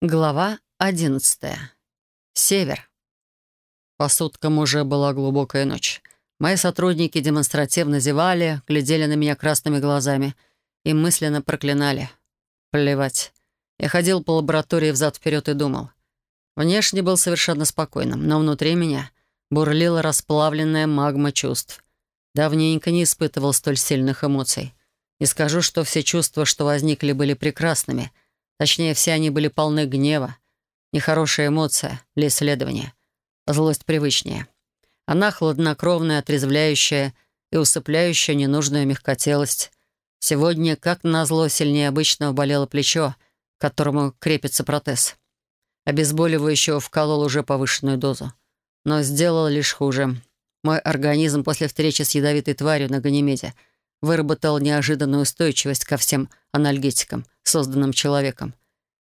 Глава одиннадцатая. Север. По суткам уже была глубокая ночь. Мои сотрудники демонстративно зевали, глядели на меня красными глазами и мысленно проклинали. Плевать. Я ходил по лаборатории взад-вперед и думал. Внешне был совершенно спокойным, но внутри меня бурлила расплавленная магма чувств. Давненько не испытывал столь сильных эмоций. Не скажу, что все чувства, что возникли, были прекрасными — Точнее, все они были полны гнева. Нехорошая эмоция для исследования. Злость привычнее. Она хладнокровная, отрезвляющая и усыпляющая ненужную мягкотелость. Сегодня, как назло, сильнее обычного болело плечо, к которому крепится протез. Обезболивающего вколол уже повышенную дозу. Но сделал лишь хуже. Мой организм после встречи с ядовитой тварью на Ганимеде выработал неожиданную устойчивость ко всем анальгетикам — созданным человеком.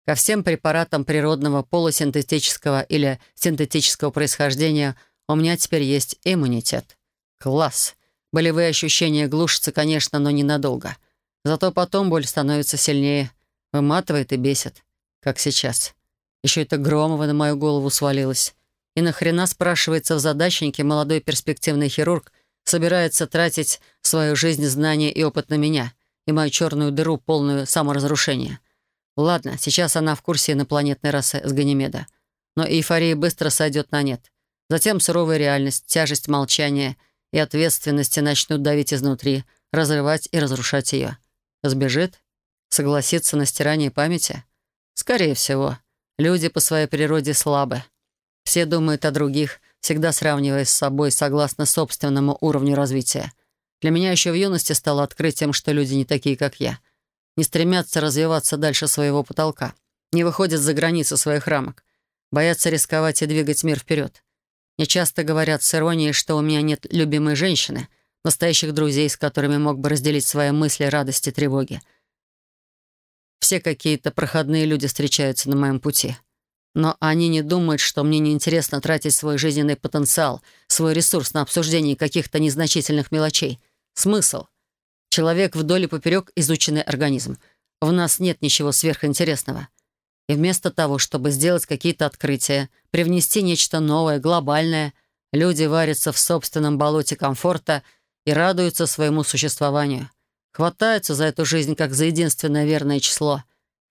Ко всем препаратам природного, полусинтетического или синтетического происхождения у меня теперь есть иммунитет. Класс! Болевые ощущения глушатся, конечно, но ненадолго. Зато потом боль становится сильнее, выматывает и бесит, как сейчас. Еще это Громова на мою голову свалилось. И нахрена, спрашивается в задачнике, молодой перспективный хирург собирается тратить свою жизнь, знания и опыт на меня — и мою черную дыру, полную саморазрушения. Ладно, сейчас она в курсе инопланетной расы с Ганимеда. Но эйфория быстро сойдет на нет. Затем суровая реальность, тяжесть молчания и ответственности начнут давить изнутри, разрывать и разрушать ее. Сбежит? Согласится на стирание памяти? Скорее всего. Люди по своей природе слабы. Все думают о других, всегда сравниваясь с собой согласно собственному уровню развития. Для меня еще в юности стало открытием, что люди не такие, как я. Не стремятся развиваться дальше своего потолка. Не выходят за границы своих рамок. Боятся рисковать и двигать мир вперед. Мне часто говорят с иронией, что у меня нет любимой женщины, настоящих друзей, с которыми мог бы разделить свои мысли, радости, тревоги. Все какие-то проходные люди встречаются на моем пути. Но они не думают, что мне неинтересно тратить свой жизненный потенциал, свой ресурс на обсуждение каких-то незначительных мелочей — Смысл? Человек вдоль и поперек изученный организм. В нас нет ничего сверхинтересного. И вместо того, чтобы сделать какие-то открытия, привнести нечто новое, глобальное, люди варятся в собственном болоте комфорта и радуются своему существованию. Хватаются за эту жизнь как за единственное верное число.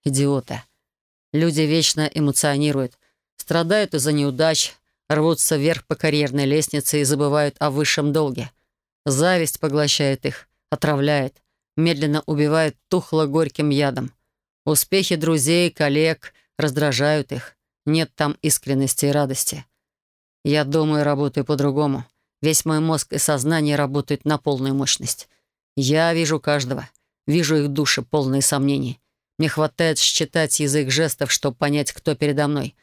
Идиоты. Люди вечно эмоционируют, страдают из-за неудач, рвутся вверх по карьерной лестнице и забывают о высшем долге — Зависть поглощает их, отравляет, медленно убивает тухло-горьким ядом. Успехи друзей, коллег раздражают их. Нет там искренности и радости. Я думаю, работаю по-другому. Весь мой мозг и сознание работают на полную мощность. Я вижу каждого. Вижу их души, полные сомнений. Мне хватает считать язык жестов, чтобы понять, кто передо мной.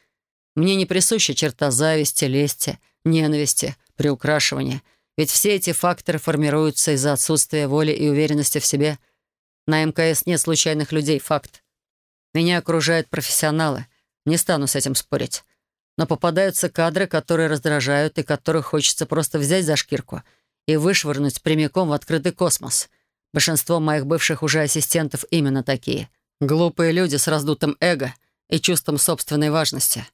Мне не присуща черта зависти, лести, ненависти, приукрашивания — ведь все эти факторы формируются из-за отсутствия воли и уверенности в себе. На МКС нет случайных людей, факт. Меня окружают профессионалы. Не стану с этим спорить. Но попадаются кадры, которые раздражают и которых хочется просто взять за шкирку и вышвырнуть прямиком в открытый космос. Большинство моих бывших уже ассистентов именно такие. Глупые люди с раздутым эго и чувством собственной важности.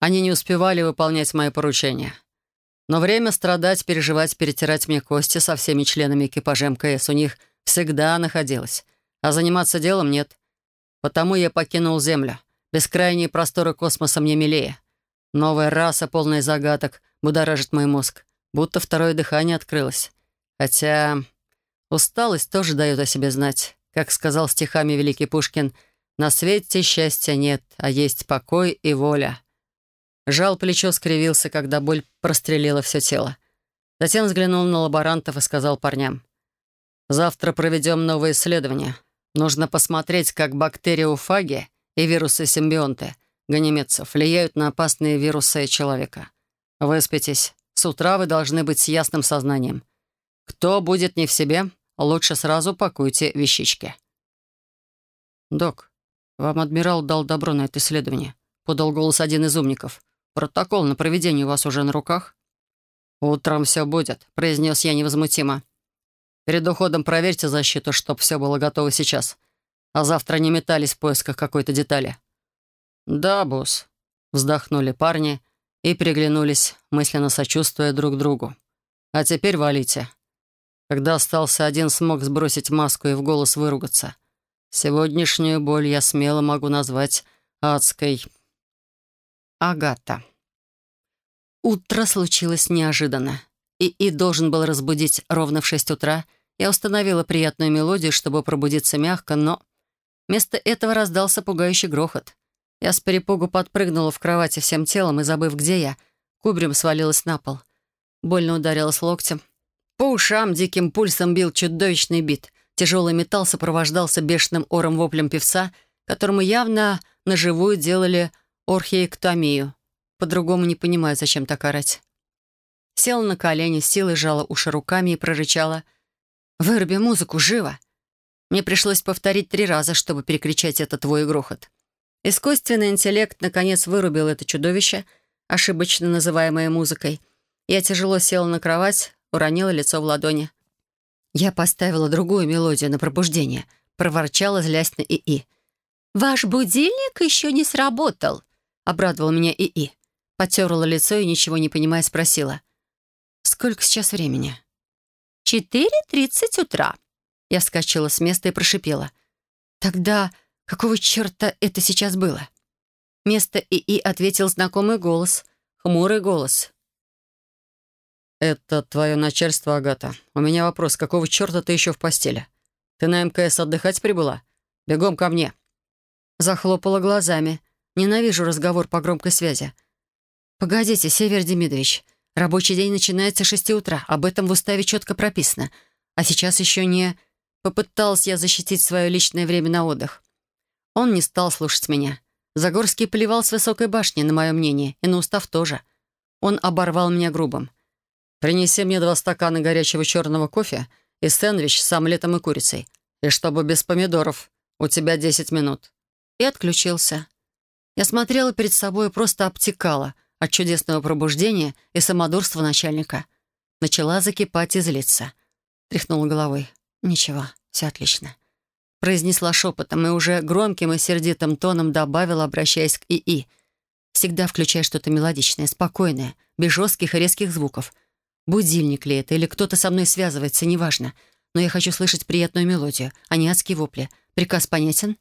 Они не успевали выполнять мои поручения. Но время страдать, переживать, перетирать мне кости со всеми членами экипажа МКС у них всегда находилось. А заниматься делом нет. Потому я покинул Землю. Бескрайние просторы космоса мне милее. Новая раса, полная загадок, будоражит мой мозг. Будто второе дыхание открылось. Хотя усталость тоже дает о себе знать. Как сказал стихами великий Пушкин, «На свете счастья нет, а есть покой и воля». Жал плечо, скривился, когда боль прострелила все тело. Затем взглянул на лаборантов и сказал парням. «Завтра проведем новое исследование. Нужно посмотреть, как бактериофаги и вирусы-симбионты ганимедцев влияют на опасные вирусы человека. Выспитесь. С утра вы должны быть с ясным сознанием. Кто будет не в себе, лучше сразу пакуйте вещички». «Док, вам адмирал дал добро на это исследование», — подал голос один из умников. Протокол на проведение у вас уже на руках?» «Утром все будет», — произнес я невозмутимо. «Перед уходом проверьте защиту, чтоб все было готово сейчас, а завтра не метались в поисках какой-то детали». «Да, босс», — вздохнули парни и приглянулись, мысленно сочувствуя друг другу. «А теперь валите». Когда остался один, смог сбросить маску и в голос выругаться. Сегодняшнюю боль я смело могу назвать адской. Агата. Утро случилось неожиданно. И должен был разбудить ровно в шесть утра. Я установила приятную мелодию, чтобы пробудиться мягко, но... Вместо этого раздался пугающий грохот. Я с перепугу подпрыгнула в кровати всем телом и, забыв, где я, кубрем свалилась на пол. Больно ударилась локтем. По ушам диким пульсом бил чудовищный бит. Тяжелый металл сопровождался бешеным ором воплем певца, которому явно наживую делали орхиэктомию. По-другому не понимаю, зачем так орать. Села на колени, силой сжала уши руками и прорычала. «Выруби музыку, живо!» Мне пришлось повторить три раза, чтобы перекричать этот твой грохот. Искусственный интеллект наконец вырубил это чудовище, ошибочно называемое музыкой. Я тяжело села на кровать, уронила лицо в ладони. Я поставила другую мелодию на пробуждение, проворчала, злясь на ИИ. «Ваш будильник еще не сработал», — обрадовал меня ИИ. Потерла лицо и, ничего не понимая, спросила. «Сколько сейчас времени?» «Четыре тридцать утра». Я вскочила с места и прошипела. «Тогда какого черта это сейчас было?» Место ИИ ответил знакомый голос, хмурый голос. «Это твое начальство, Агата. У меня вопрос, какого черта ты еще в постели? Ты на МКС отдыхать прибыла? Бегом ко мне». Захлопала глазами. Ненавижу разговор по громкой связи. «Погодите, Север Демидович, рабочий день начинается с шести утра, об этом в уставе четко прописано. А сейчас еще не...» Попыталась я защитить свое личное время на отдых. Он не стал слушать меня. Загорский плевал с высокой башни на мое мнение, и на устав тоже. Он оборвал меня грубым. «Принеси мне два стакана горячего черного кофе и сэндвич с омлетом и курицей. И чтобы без помидоров. У тебя десять минут». И отключился. Я смотрела перед собой и просто обтекала — от чудесного пробуждения и самодурства начальника. Начала закипать и злиться. Тряхнула головой. «Ничего, все отлично». Произнесла шепотом и уже громким и сердитым тоном добавила, обращаясь к ИИ. «Всегда включай что-то мелодичное, спокойное, без жестких и резких звуков. Будильник ли это или кто-то со мной связывается, неважно. Но я хочу слышать приятную мелодию, а не адские вопли. Приказ понятен?»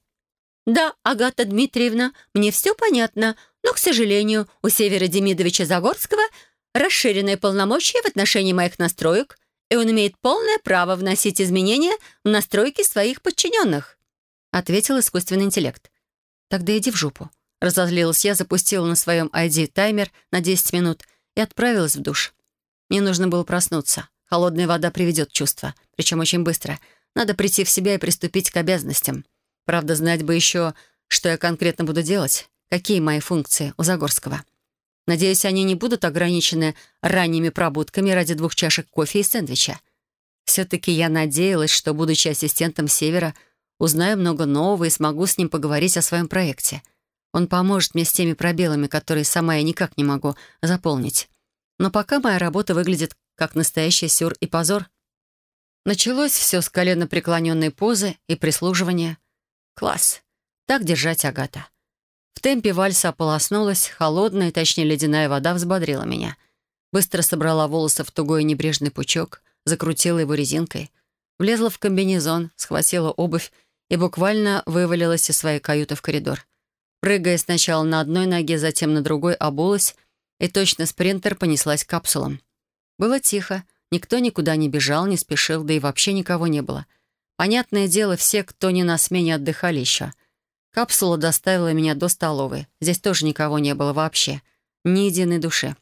«Да, Агата Дмитриевна, мне все понятно, но, к сожалению, у Севера Демидовича Загорского расширенные полномочия в отношении моих настроек, и он имеет полное право вносить изменения в настройки своих подчиненных», ответил искусственный интеллект. «Тогда иди в жопу». Разозлилась я, запустила на своем ID таймер на 10 минут и отправилась в душ. Мне нужно было проснуться. Холодная вода приведет чувство, причем очень быстро. Надо прийти в себя и приступить к обязанностям. Правда, знать бы еще, что я конкретно буду делать. Какие мои функции у Загорского? Надеюсь, они не будут ограничены ранними пробудками ради двух чашек кофе и сэндвича. Все-таки я надеялась, что, будучи ассистентом Севера, узнаю много нового и смогу с ним поговорить о своем проекте. Он поможет мне с теми пробелами, которые сама я никак не могу заполнить. Но пока моя работа выглядит как настоящий сюр и позор. Началось все с колено преклоненной позы и прислуживания. Класс. Так держать Агата. В темпе вальса ополоснулась, холодная, точнее ледяная вода взбодрила меня. Быстро собрала волосы в тугой небрежный пучок, закрутила его резинкой, влезла в комбинезон, схватила обувь и буквально вывалилась из своей каюты в коридор. Прыгая сначала на одной ноге, затем на другой, обулась, и точно спринтер понеслась к капсулам. Было тихо, никто никуда не бежал, не спешил, да и вообще никого не было. Понятное дело, все, кто не на смене, отдыхали еще — Капсула доставила меня до столовой. Здесь тоже никого не было вообще. Ни единой души.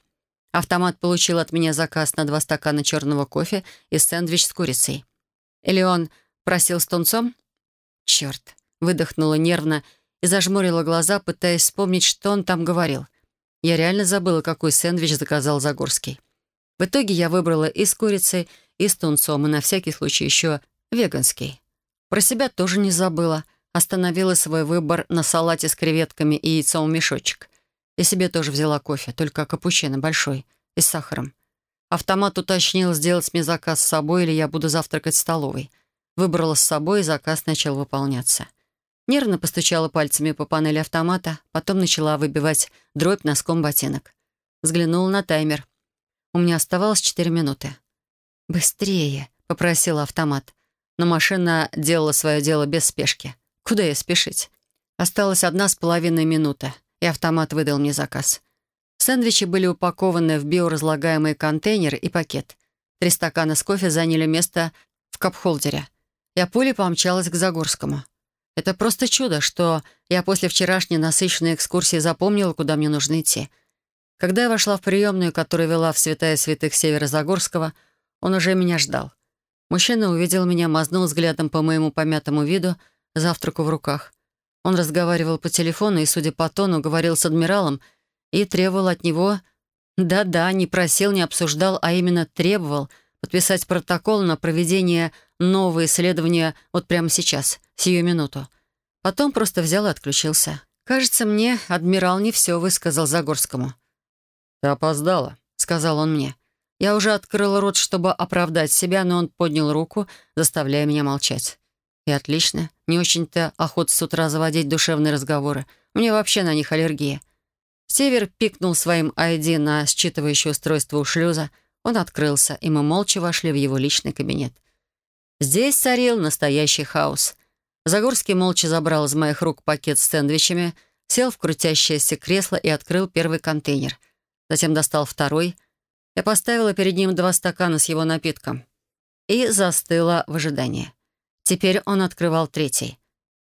Автомат получил от меня заказ на два стакана черного кофе и сэндвич с курицей. Или он просил с тунцом? Черт. Выдохнула нервно и зажмурила глаза, пытаясь вспомнить, что он там говорил. Я реально забыла, какой сэндвич заказал Загорский. В итоге я выбрала и с курицей, и с тунцом, и на всякий случай еще веганский. Про себя тоже не забыла — Остановила свой выбор на салате с креветками и яйцом в мешочек. И себе тоже взяла кофе, только капучино большой и с сахаром. Автомат уточнил, сделать мне заказ с собой или я буду завтракать в столовой. Выбрала с собой, и заказ начал выполняться. Нервно постучала пальцами по панели автомата, потом начала выбивать дробь носком ботинок. Взглянула на таймер. У меня оставалось четыре минуты. «Быстрее!» — попросила автомат. Но машина делала свое дело без спешки. Куда ей спешить? Осталась одна с половиной минута, и автомат выдал мне заказ. Сэндвичи были упакованы в биоразлагаемый контейнер и пакет. Три стакана с кофе заняли место в капхолдере. Я пулей помчалась к Загорскому. Это просто чудо, что я после вчерашней насыщенной экскурсии запомнила, куда мне нужно идти. Когда я вошла в приемную, которая вела в святая святых Северо-Загорского, он уже меня ждал. Мужчина увидел меня, мазнул взглядом по моему помятому виду, завтраку в руках. Он разговаривал по телефону и, судя по тону, говорил с адмиралом и требовал от него... Да-да, не просил, не обсуждал, а именно требовал подписать протокол на проведение нового исследования вот прямо сейчас, сию минуту. Потом просто взял и отключился. Кажется, мне адмирал не все высказал Загорскому. «Ты опоздала», — сказал он мне. Я уже открыл рот, чтобы оправдать себя, но он поднял руку, заставляя меня молчать. И отлично. Не очень-то охота с утра заводить душевные разговоры. Мне вообще на них аллергия. Север пикнул своим ID на считывающее устройство у шлюза. Он открылся, и мы молча вошли в его личный кабинет. Здесь царил настоящий хаос. Загорский молча забрал из моих рук пакет с сэндвичами, сел в крутящееся кресло и открыл первый контейнер. Затем достал второй — я поставила перед ним два стакана с его напитком и застыла в ожидании. Теперь он открывал третий.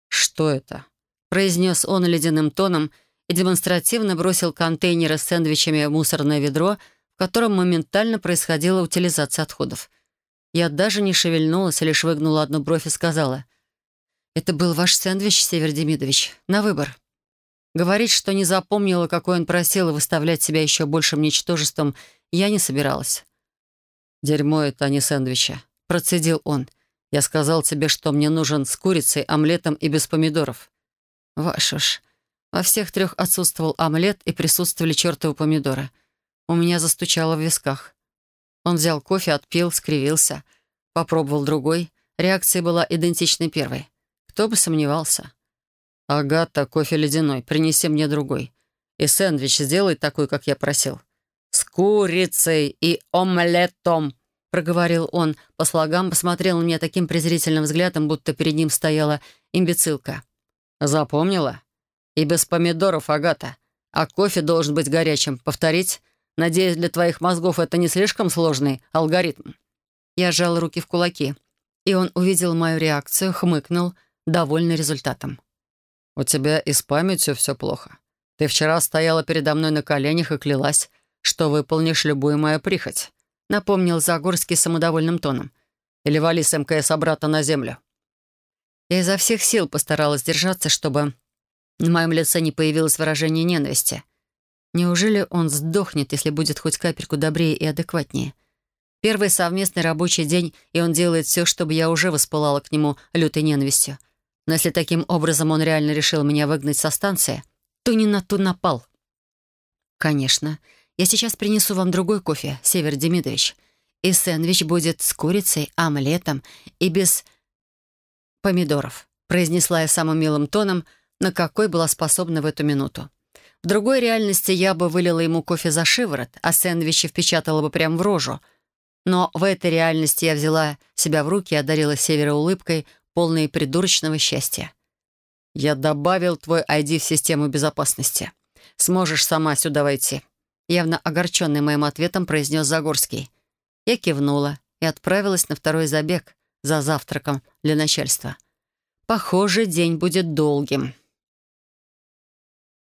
«Что это?» — произнес он ледяным тоном и демонстративно бросил контейнеры с сэндвичами в мусорное ведро, в котором моментально происходила утилизация отходов. Я даже не шевельнулась, лишь выгнула одну бровь и сказала, «Это был ваш сэндвич, Север Демидович, на выбор». Говорить, что не запомнила, какой он просил, и выставлять себя еще большим ничтожеством — я не собиралась. «Дерьмо это, а не сэндвичи», — процедил он. «Я сказал тебе, что мне нужен с курицей, омлетом и без помидоров». «Ваш уж. Во всех трех отсутствовал омлет и присутствовали чертовы помидоры. У меня застучало в висках. Он взял кофе, отпил, скривился. Попробовал другой. Реакция была идентичной первой. Кто бы сомневался. «Агата, кофе ледяной. Принеси мне другой. И сэндвич сделай такой, как я просил». «С курицей и омлетом», — проговорил он. По слогам посмотрел на меня таким презрительным взглядом, будто перед ним стояла имбецилка. «Запомнила? И без помидоров, Агата. А кофе должен быть горячим. Повторить? Надеюсь, для твоих мозгов это не слишком сложный алгоритм». Я сжал руки в кулаки, и он увидел мою реакцию, хмыкнул, довольный результатом. «У тебя и с памятью все плохо. Ты вчера стояла передо мной на коленях и клялась, что выполнишь любую мою прихоть», — напомнил Загорский самодовольным тоном. «Или вали с МКС обратно на землю». Я изо всех сил постаралась держаться, чтобы на моем лице не появилось выражение ненависти. Неужели он сдохнет, если будет хоть капельку добрее и адекватнее? Первый совместный рабочий день, и он делает все, чтобы я уже воспылала к нему лютой ненавистью. Но если таким образом он реально решил меня выгнать со станции, то не на ту напал. Конечно, я сейчас принесу вам другой кофе, Север Демидович. И сэндвич будет с курицей, омлетом и без помидоров», произнесла я самым милым тоном, на какой была способна в эту минуту. В другой реальности я бы вылила ему кофе за шиворот, а сэндвичи впечатала бы прямо в рожу. Но в этой реальности я взяла себя в руки и одарила Севера улыбкой, полной придурочного счастья. «Я добавил твой ID в систему безопасности. Сможешь сама сюда войти», явно огорченный моим ответом, произнес Загорский. Я кивнула и отправилась на второй забег за завтраком для начальства. Похоже, день будет долгим.